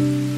thank you